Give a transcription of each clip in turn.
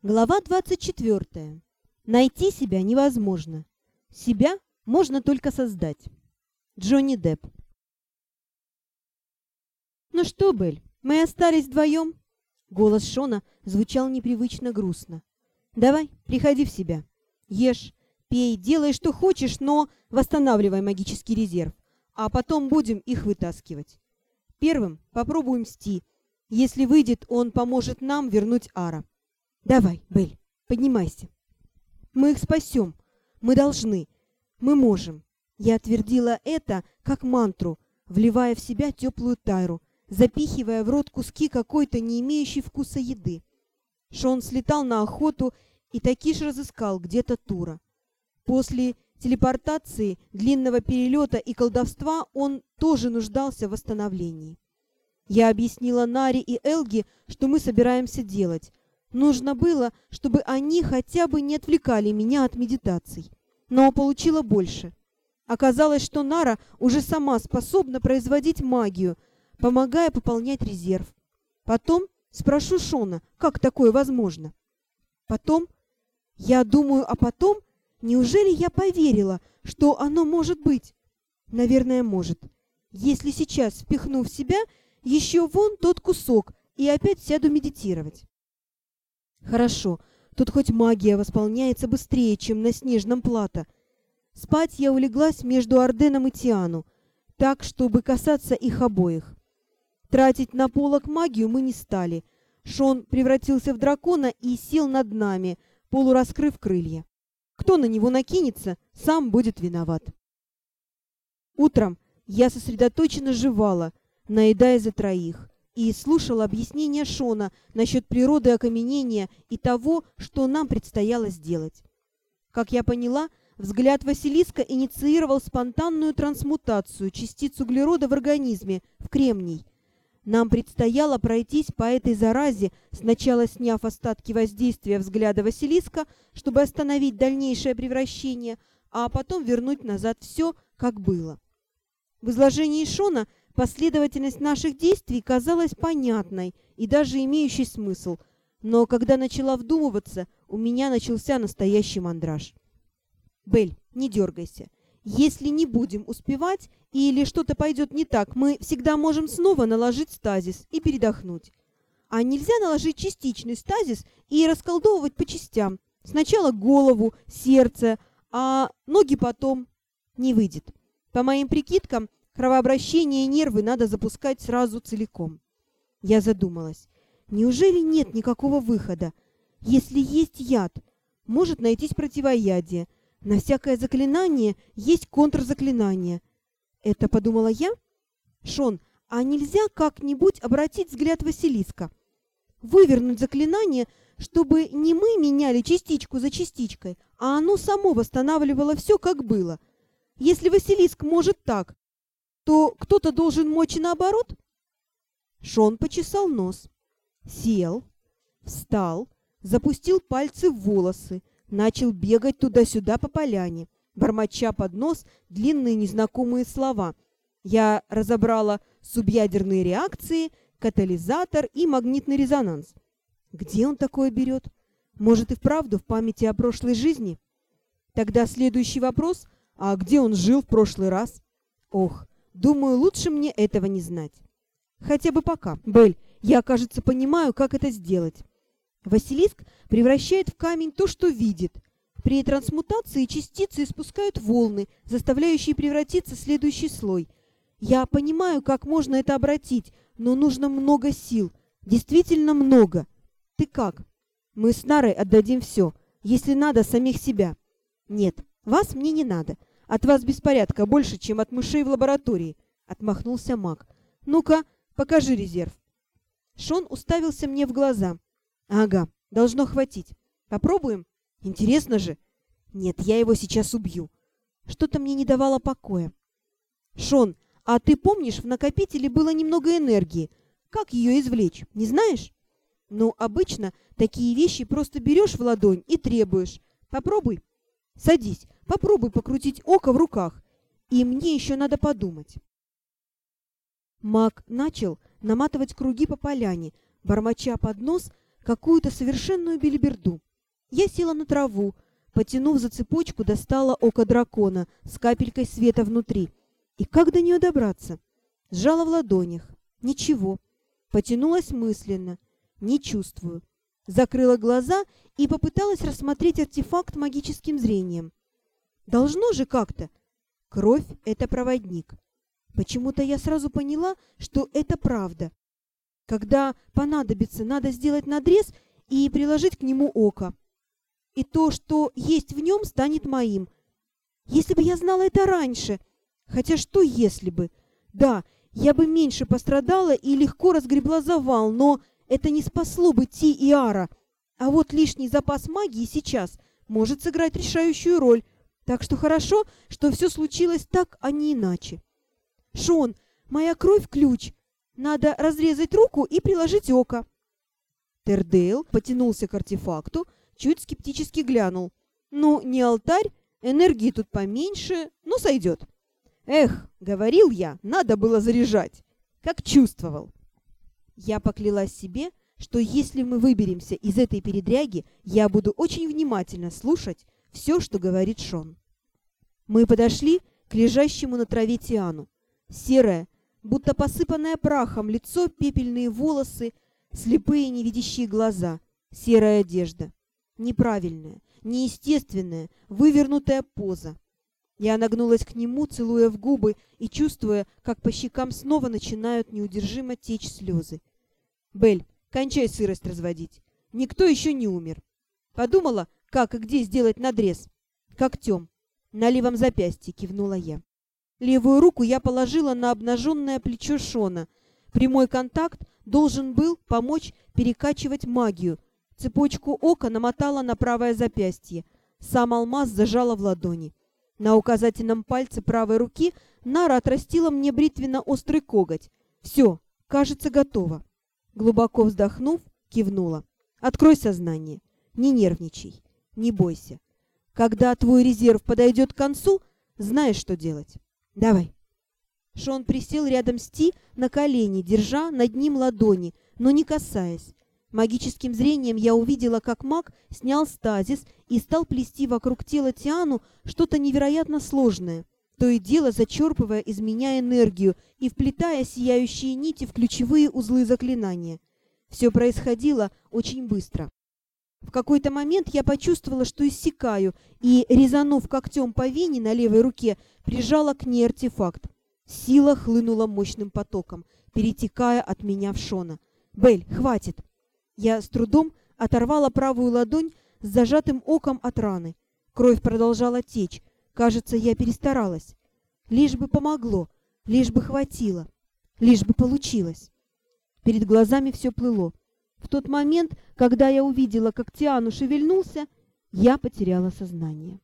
Глава 24. Найти себя невозможно. Себя можно только создать. Джонни Депп. «Ну что, Белль, мы остались вдвоем?» Голос Шона звучал непривычно грустно. «Давай, приходи в себя. Ешь, пей, делай, что хочешь, но восстанавливай магический резерв, а потом будем их вытаскивать. Первым попробуем Сти. Если выйдет, он поможет нам вернуть Ара. Давай, Бель, поднимайся. Мы их спасем. Мы должны. Мы можем. Я твердила это как мантру, вливая в себя теплую тайру, запихивая в рот куски какой-то не имеющей вкуса еды. Шон слетал на охоту, и Такиш разыскал где-то Тура. После телепортации, длинного перелета и колдовства он тоже нуждался в восстановлении. Я объяснила Наре и Элги, что мы собираемся делать, Нужно было, чтобы они хотя бы не отвлекали меня от медитаций. Но получила больше. Оказалось, что Нара уже сама способна производить магию, помогая пополнять резерв. Потом спрошу Шона, как такое возможно. Потом, я думаю, а потом, неужели я поверила, что оно может быть? Наверное, может. Если сейчас впихну в себя еще вон тот кусок и опять сяду медитировать. Хорошо, тут хоть магия восполняется быстрее, чем на снежном плато. Спать я улеглась между Орденом и Тиану, так, чтобы касаться их обоих. Тратить на полок магию мы не стали. Шон превратился в дракона и сел над нами, полураскрыв крылья. Кто на него накинется, сам будет виноват. Утром я сосредоточенно жевала, наедая за троих и слушала объяснения Шона насчет природы окаменения и того, что нам предстояло сделать. Как я поняла, взгляд Василиска инициировал спонтанную трансмутацию частиц углерода в организме в кремний. Нам предстояло пройтись по этой заразе, сначала сняв остатки воздействия взгляда Василиска, чтобы остановить дальнейшее превращение, а потом вернуть назад все, как было. В изложении Шона Последовательность наших действий казалась понятной и даже имеющей смысл, но когда начала вдумываться, у меня начался настоящий мандраж. «Бель, не дергайся. Если не будем успевать или что-то пойдет не так, мы всегда можем снова наложить стазис и передохнуть. А нельзя наложить частичный стазис и расколдовывать по частям. Сначала голову, сердце, а ноги потом. Не выйдет. По моим прикидкам, Кровообращение и нервы надо запускать сразу целиком. Я задумалась. Неужели нет никакого выхода? Если есть яд, может найтись противоядие. На всякое заклинание есть контрзаклинание. Это подумала я? Шон, а нельзя как-нибудь обратить взгляд Василиска? Вывернуть заклинание, чтобы не мы меняли частичку за частичкой, а оно само восстанавливало все, как было. Если Василиск может так, то кто-то должен мочь наоборот? Шон почесал нос, сел, встал, запустил пальцы в волосы, начал бегать туда-сюда по поляне, бормоча под нос длинные незнакомые слова. Я разобрала субъядерные реакции, катализатор и магнитный резонанс. Где он такое берет? Может и вправду в памяти о прошлой жизни? Тогда следующий вопрос, а где он жил в прошлый раз? Ох, Думаю, лучше мне этого не знать. Хотя бы пока. Бель, я, кажется, понимаю, как это сделать. Василиск превращает в камень то, что видит. При трансмутации частицы испускают волны, заставляющие превратиться в следующий слой. Я понимаю, как можно это обратить, но нужно много сил. Действительно много. Ты как? Мы с Нарой отдадим все. Если надо, самих себя. Нет, вас мне не надо. От вас беспорядка больше, чем от мышей в лаборатории, отмахнулся маг. Ну-ка, покажи резерв. Шон уставился мне в глаза. Ага, должно хватить. Попробуем? Интересно же. Нет, я его сейчас убью. Что-то мне не давало покоя. Шон, а ты помнишь, в накопителе было немного энергии. Как ее извлечь, не знаешь? Ну, обычно такие вещи просто берешь в ладонь и требуешь. Попробуй. Садись, попробуй покрутить око в руках. И мне еще надо подумать. Маг начал наматывать круги по поляне, бормоча под нос какую-то совершенную белиберду. Я села на траву, потянув за цепочку, достала око дракона с капелькой света внутри. И как до нее добраться? Сжала в ладонях. Ничего. Потянулась мысленно. Не чувствую. Закрыла глаза и попыталась рассмотреть артефакт магическим зрением. Должно же как-то. Кровь — это проводник. Почему-то я сразу поняла, что это правда. Когда понадобится, надо сделать надрез и приложить к нему око. И то, что есть в нем, станет моим. Если бы я знала это раньше. Хотя что если бы? Да, я бы меньше пострадала и легко разгребла завал, но это не спасло бы Ти и Ара. А вот лишний запас магии сейчас может сыграть решающую роль. Так что хорошо, что все случилось так, а не иначе. Шон, моя кровь — ключ. Надо разрезать руку и приложить око. Тердейл потянулся к артефакту, чуть скептически глянул. Ну, не алтарь, энергии тут поменьше, но сойдет. Эх, говорил я, надо было заряжать. Как чувствовал. Я поклялась себе, что если мы выберемся из этой передряги, я буду очень внимательно слушать все, что говорит Шон. Мы подошли к лежащему на траве Тиану. Серое, будто посыпанное прахом лицо, пепельные волосы, слепые невидящие глаза, серая одежда. Неправильная, неестественная, вывернутая поза. Я нагнулась к нему, целуя в губы и чувствуя, как по щекам снова начинают неудержимо течь слезы. «Бель, кончай сырость разводить. Никто еще не умер. Подумала, как и где сделать надрез? Когтем. На левом запястье кивнула я. Левую руку я положила на обнаженное плечо Шона. Прямой контакт должен был помочь перекачивать магию. Цепочку ока намотала на правое запястье. Сам алмаз зажала в ладони. На указательном пальце правой руки Нара отрастила мне бритвенно-острый коготь. «Все, кажется, готово». Глубоко вздохнув, кивнула. «Открой сознание. Не нервничай. Не бойся. Когда твой резерв подойдет к концу, знаешь, что делать. Давай». Шон присел рядом с Ти на колени, держа над ним ладони, но не касаясь. Магическим зрением я увидела, как маг снял стазис и стал плести вокруг тела Тиану что-то невероятно сложное, то и дело зачерпывая из меня энергию и вплетая сияющие нити в ключевые узлы заклинания. Все происходило очень быстро. В какой-то момент я почувствовала, что иссякаю, и, резанув когтем по вене на левой руке, прижала к ней артефакт. Сила хлынула мощным потоком, перетекая от меня в Шона. «Бель, хватит!» Я с трудом оторвала правую ладонь с зажатым оком от раны. Кровь продолжала течь. Кажется, я перестаралась. Лишь бы помогло, лишь бы хватило, лишь бы получилось. Перед глазами все плыло. В тот момент, когда я увидела, как Тиану шевельнулся, я потеряла сознание.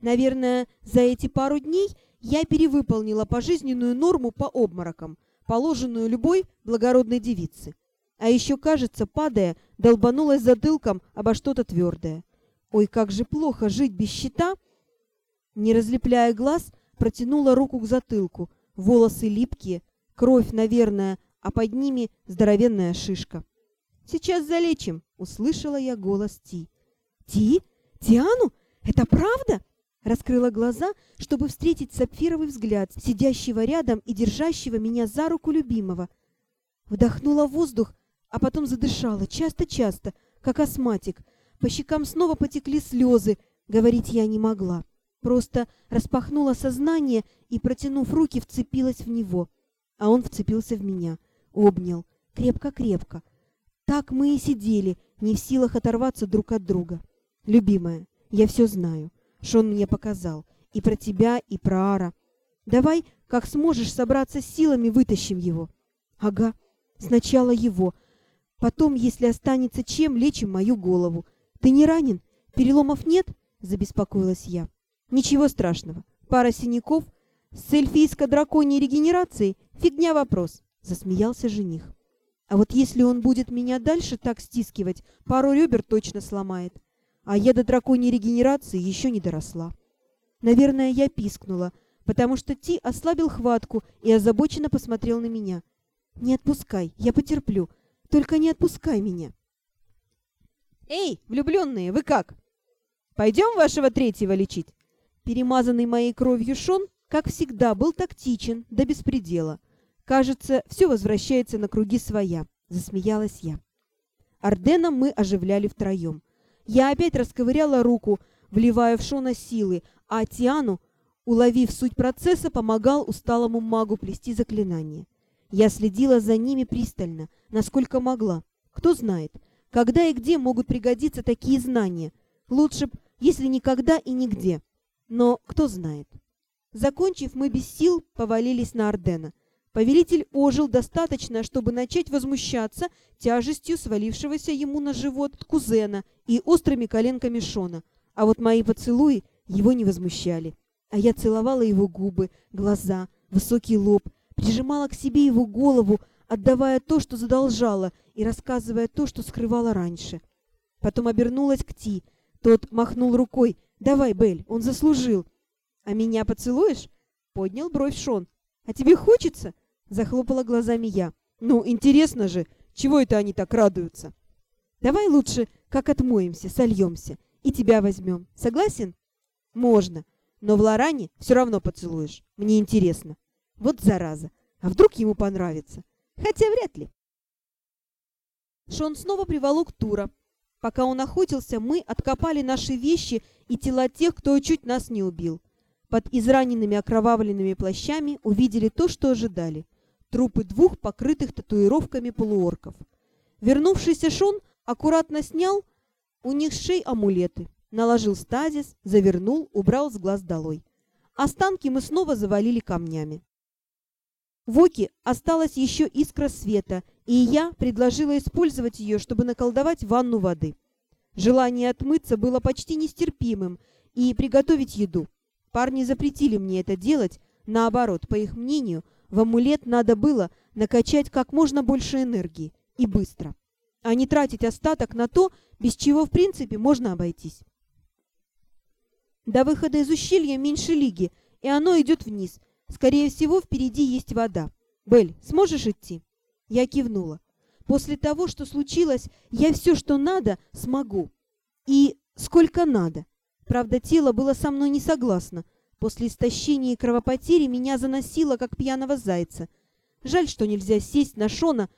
Наверное, за эти пару дней я перевыполнила пожизненную норму по обморокам, положенную любой благородной девице. А еще, кажется, падая, долбанулась затылком обо что-то твердое. Ой, как же плохо жить без щита! Не разлепляя глаз, протянула руку к затылку. Волосы липкие, кровь, наверное, а под ними здоровенная шишка. «Сейчас залечим!» — услышала я голос Ти. «Ти? Тиану? Это правда?» Раскрыла глаза, чтобы встретить сапфировый взгляд, сидящего рядом и держащего меня за руку любимого. Вдохнула воздух а потом задышала часто-часто, как астматик. По щекам снова потекли слезы, говорить я не могла. Просто распахнула сознание и, протянув руки, вцепилась в него. А он вцепился в меня, обнял, крепко-крепко. Так мы и сидели, не в силах оторваться друг от друга. «Любимая, я все знаю. Шон мне показал. И про тебя, и про Ара. Давай, как сможешь собраться с силами, вытащим его». «Ага, сначала его, Потом, если останется чем, лечим мою голову. Ты не ранен? Переломов нет?» — забеспокоилась я. «Ничего страшного. Пара синяков. С эльфийско-драконьей регенерацией фигня вопрос», — засмеялся жених. «А вот если он будет меня дальше так стискивать, пару ребер точно сломает. А я до драконьей регенерации еще не доросла». Наверное, я пискнула, потому что Ти ослабил хватку и озабоченно посмотрел на меня. «Не отпускай, я потерплю. Только не отпускай меня. «Эй, влюбленные, вы как? Пойдем вашего третьего лечить?» Перемазанный моей кровью Шон, как всегда, был тактичен до беспредела. Кажется, все возвращается на круги своя, засмеялась я. Ардена мы оживляли втроем. Я опять расковыряла руку, вливая в Шона силы, а Тиану, уловив суть процесса, помогал усталому магу плести заклинание. Я следила за ними пристально, насколько могла. Кто знает, когда и где могут пригодиться такие знания. Лучше б, если никогда и нигде. Но кто знает. Закончив, мы без сил повалились на Ордена. Повелитель ожил достаточно, чтобы начать возмущаться тяжестью свалившегося ему на живот кузена и острыми коленками Шона. А вот мои поцелуи его не возмущали. А я целовала его губы, глаза, высокий лоб, прижимала к себе его голову, отдавая то, что задолжала, и рассказывая то, что скрывала раньше. Потом обернулась к Ти. Тот махнул рукой. «Давай, Бель, он заслужил». «А меня поцелуешь?» Поднял бровь Шон. «А тебе хочется?» Захлопала глазами я. «Ну, интересно же, чего это они так радуются?» «Давай лучше, как отмоемся, сольемся, и тебя возьмем. Согласен?» «Можно. Но в Лоране все равно поцелуешь. Мне интересно. Вот зараза. А вдруг ему понравится? Хотя вряд ли». Шон снова приволок Тура. Пока он охотился, мы откопали наши вещи и тела тех, кто чуть нас не убил. Под израненными окровавленными плащами увидели то, что ожидали. Трупы двух покрытых татуировками полуорков. Вернувшийся Шон аккуратно снял у них с шей амулеты, наложил стазис, завернул, убрал с глаз долой. Останки мы снова завалили камнями. В Оке осталась еще искра света, и я предложила использовать ее, чтобы наколдовать ванну воды. Желание отмыться было почти нестерпимым, и приготовить еду. Парни запретили мне это делать, наоборот, по их мнению, в амулет надо было накачать как можно больше энергии, и быстро, а не тратить остаток на то, без чего в принципе можно обойтись. До выхода из ущелья меньше лиги, и оно идет вниз. Скорее всего, впереди есть вода. Бель, сможешь идти? Я кивнула. После того, что случилось, я все, что надо, смогу. И сколько надо. Правда, тело было со мной не согласно. После истощения и кровопотери меня заносило, как пьяного зайца. Жаль, что нельзя сесть на Шона.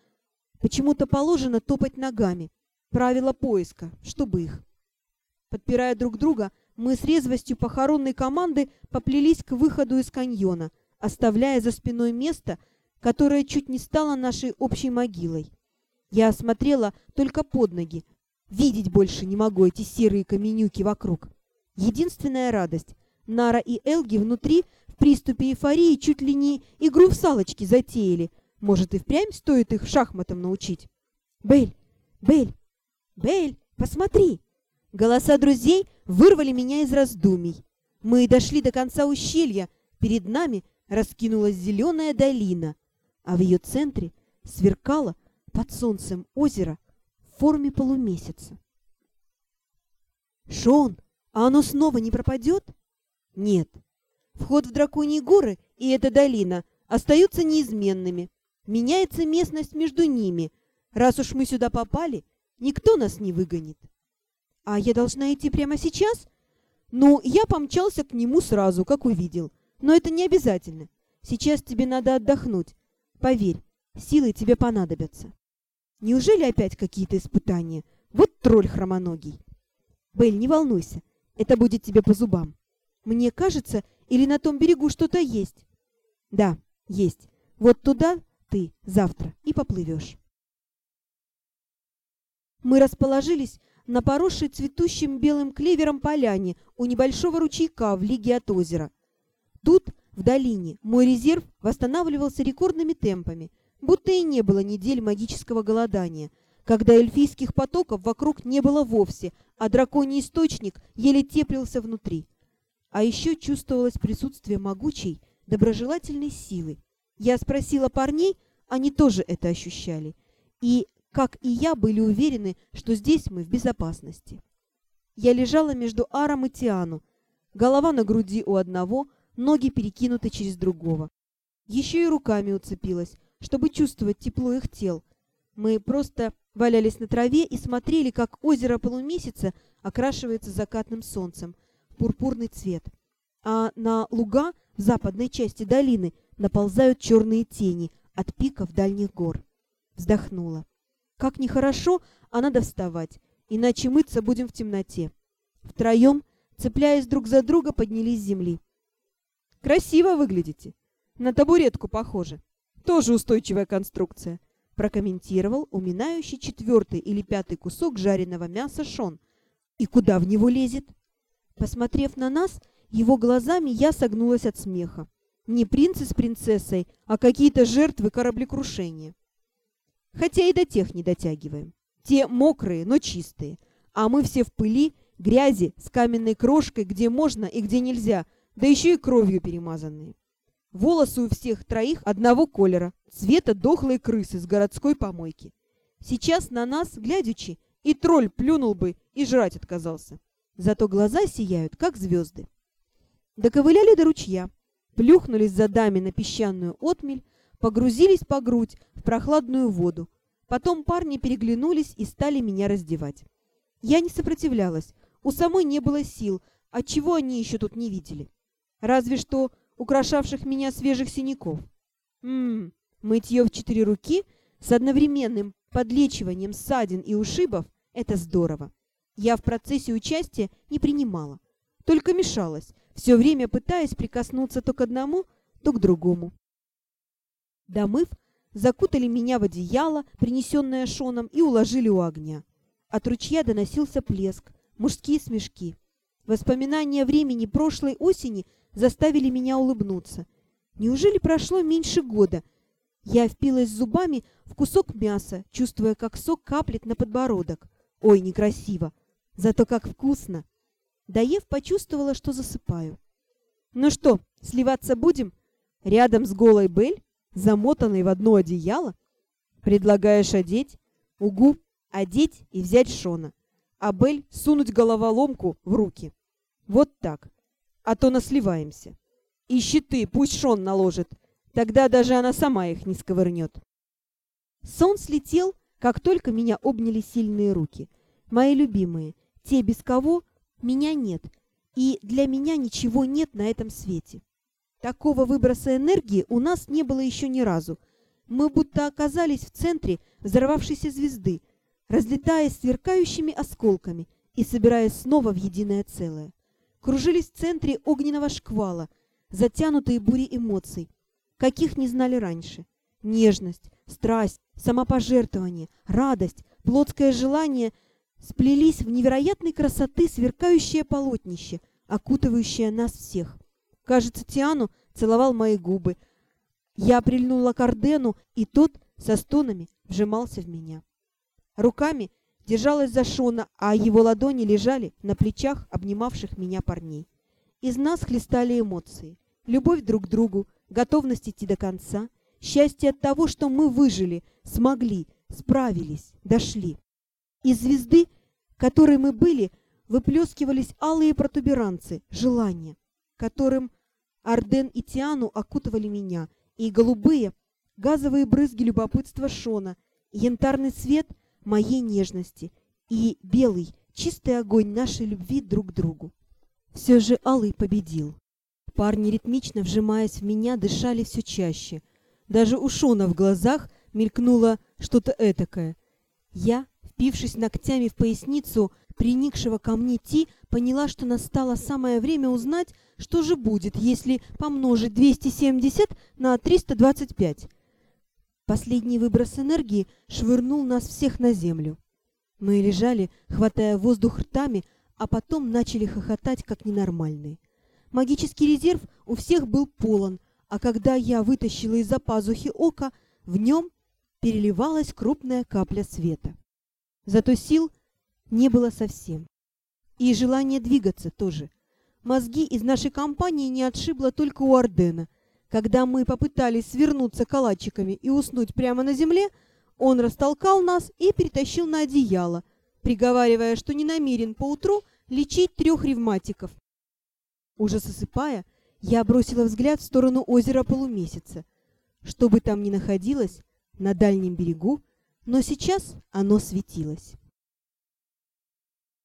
Почему-то положено топать ногами. Правило поиска, чтобы их. Подпирая друг друга, мы с резвостью похоронной команды поплелись к выходу из каньона, оставляя за спиной место, которое чуть не стало нашей общей могилой. Я осмотрела только под ноги. Видеть больше не могу эти серые каменюки вокруг. Единственная радость — Нара и Элги внутри в приступе эйфории чуть ли не игру в салочки затеяли. Может, и впрямь стоит их шахматам научить? «Бель! Бель! Бель! Посмотри!» Голоса друзей вырвали меня из раздумий. Мы дошли до конца ущелья. Перед нами раскинулась зеленая долина, а в ее центре сверкало под солнцем озеро в форме полумесяца. «Шон, а оно снова не пропадет?» «Нет. Вход в драконьи горы и эта долина остаются неизменными. Меняется местность между ними. Раз уж мы сюда попали, никто нас не выгонит». «А я должна идти прямо сейчас?» «Ну, я помчался к нему сразу, как увидел. Но это не обязательно. Сейчас тебе надо отдохнуть. Поверь, силы тебе понадобятся». «Неужели опять какие-то испытания? Вот тролль хромоногий!» «Белль, не волнуйся, это будет тебе по зубам. Мне кажется, или на том берегу что-то есть?» «Да, есть. Вот туда ты завтра и поплывешь». Мы расположились на поросшей цветущим белым клевером поляне у небольшого ручейка в лиге от озера. Тут, в долине, мой резерв восстанавливался рекордными темпами, будто и не было недель магического голодания, когда эльфийских потоков вокруг не было вовсе, а драконий источник еле теплился внутри. А еще чувствовалось присутствие могучей, доброжелательной силы. Я спросила парней, они тоже это ощущали. И как и я, были уверены, что здесь мы в безопасности. Я лежала между Аром и Тиану, голова на груди у одного, ноги перекинуты через другого. Еще и руками уцепилась, чтобы чувствовать тепло их тел. Мы просто валялись на траве и смотрели, как озеро полумесяца окрашивается закатным солнцем в пурпурный цвет, а на луга в западной части долины наползают черные тени от пиков дальних гор. Вздохнула. Как нехорошо, а надо вставать, иначе мыться будем в темноте. Втроем, цепляясь друг за друга, поднялись с земли. «Красиво выглядите. На табуретку похоже. Тоже устойчивая конструкция», прокомментировал уминающий четвертый или пятый кусок жареного мяса Шон. «И куда в него лезет?» Посмотрев на нас, его глазами я согнулась от смеха. Не принцы с принцессой, а какие-то жертвы кораблекрушения. Хотя и до тех не дотягиваем. Те мокрые, но чистые. А мы все в пыли, грязи, с каменной крошкой, где можно и где нельзя, да еще и кровью перемазанные. Волосы у всех троих одного колера, цвета дохлой крысы с городской помойки. Сейчас на нас, глядячи, и тролль плюнул бы и жрать отказался. Зато глаза сияют, как звезды. Доковыляли до ручья, плюхнулись за дами на песчаную отмель, погрузились по грудь в прохладную воду. Потом парни переглянулись и стали меня раздевать. Я не сопротивлялась, у самой не было сил, отчего они еще тут не видели. Разве что украшавших меня свежих синяков. Ммм, мытье в четыре руки с одновременным подлечиванием ссадин и ушибов — это здорово. Я в процессе участия не принимала, только мешалась, все время пытаясь прикоснуться то к одному, то к другому. Домыв, закутали меня в одеяло, принесенное Шоном, и уложили у огня. От ручья доносился плеск, мужские смешки. Воспоминания времени прошлой осени заставили меня улыбнуться. Неужели прошло меньше года? Я впилась зубами в кусок мяса, чувствуя, как сок каплет на подбородок. Ой, некрасиво! Зато как вкусно! Доев, почувствовала, что засыпаю. «Ну что, сливаться будем? Рядом с голой Бель, замотанной в одно одеяло? Предлагаешь одеть? Угу, одеть и взять Шона. А Бель сунуть головоломку в руки. Вот так. А то насливаемся. И щиты пусть Шон наложит, тогда даже она сама их не сковырнет». Сон слетел, как только меня обняли сильные руки. Мои любимые, те, без кого меня нет, и для меня ничего нет на этом свете. Такого выброса энергии у нас не было еще ни разу. Мы будто оказались в центре взорвавшейся звезды, разлетаясь сверкающими осколками и собираясь снова в единое целое. Кружились в центре огненного шквала, затянутые бури эмоций, каких не знали раньше. Нежность, страсть, самопожертвование, радость, плотское желание — сплелись в невероятной красоты сверкающее полотнище, окутывающее нас всех. Кажется, Тиану целовал мои губы. Я прильнула к Ордену, и тот со стонами вжимался в меня. Руками держалась за Шона, а его ладони лежали на плечах обнимавших меня парней. Из нас хлестали эмоции. Любовь друг к другу, готовность идти до конца, счастье от того, что мы выжили, смогли, справились, дошли. Из звезды, которой мы были, выплескивались алые протуберанцы, желания, которым Арден и Тиану окутывали меня, и голубые, газовые брызги любопытства Шона, янтарный свет моей нежности и белый, чистый огонь нашей любви друг к другу. Все же Алый победил. Парни, ритмично вжимаясь в меня, дышали все чаще. Даже у Шона в глазах мелькнуло что-то этакое. Я Впившись ногтями в поясницу приникшего ко мне Ти, поняла, что настало самое время узнать, что же будет, если помножить 270 на 325. Последний выброс энергии швырнул нас всех на землю. Мы лежали, хватая воздух ртами, а потом начали хохотать, как ненормальные. Магический резерв у всех был полон, а когда я вытащила из-за пазухи ока, в нем переливалась крупная капля света. Зато сил не было совсем. И желание двигаться тоже. Мозги из нашей компании не отшибло только у Ордена. Когда мы попытались свернуться калачиками и уснуть прямо на земле, он растолкал нас и перетащил на одеяло, приговаривая, что не намерен поутру лечить трех ревматиков. Уже засыпая, я бросила взгляд в сторону озера полумесяца. Что бы там ни находилось, на дальнем берегу но сейчас оно светилось.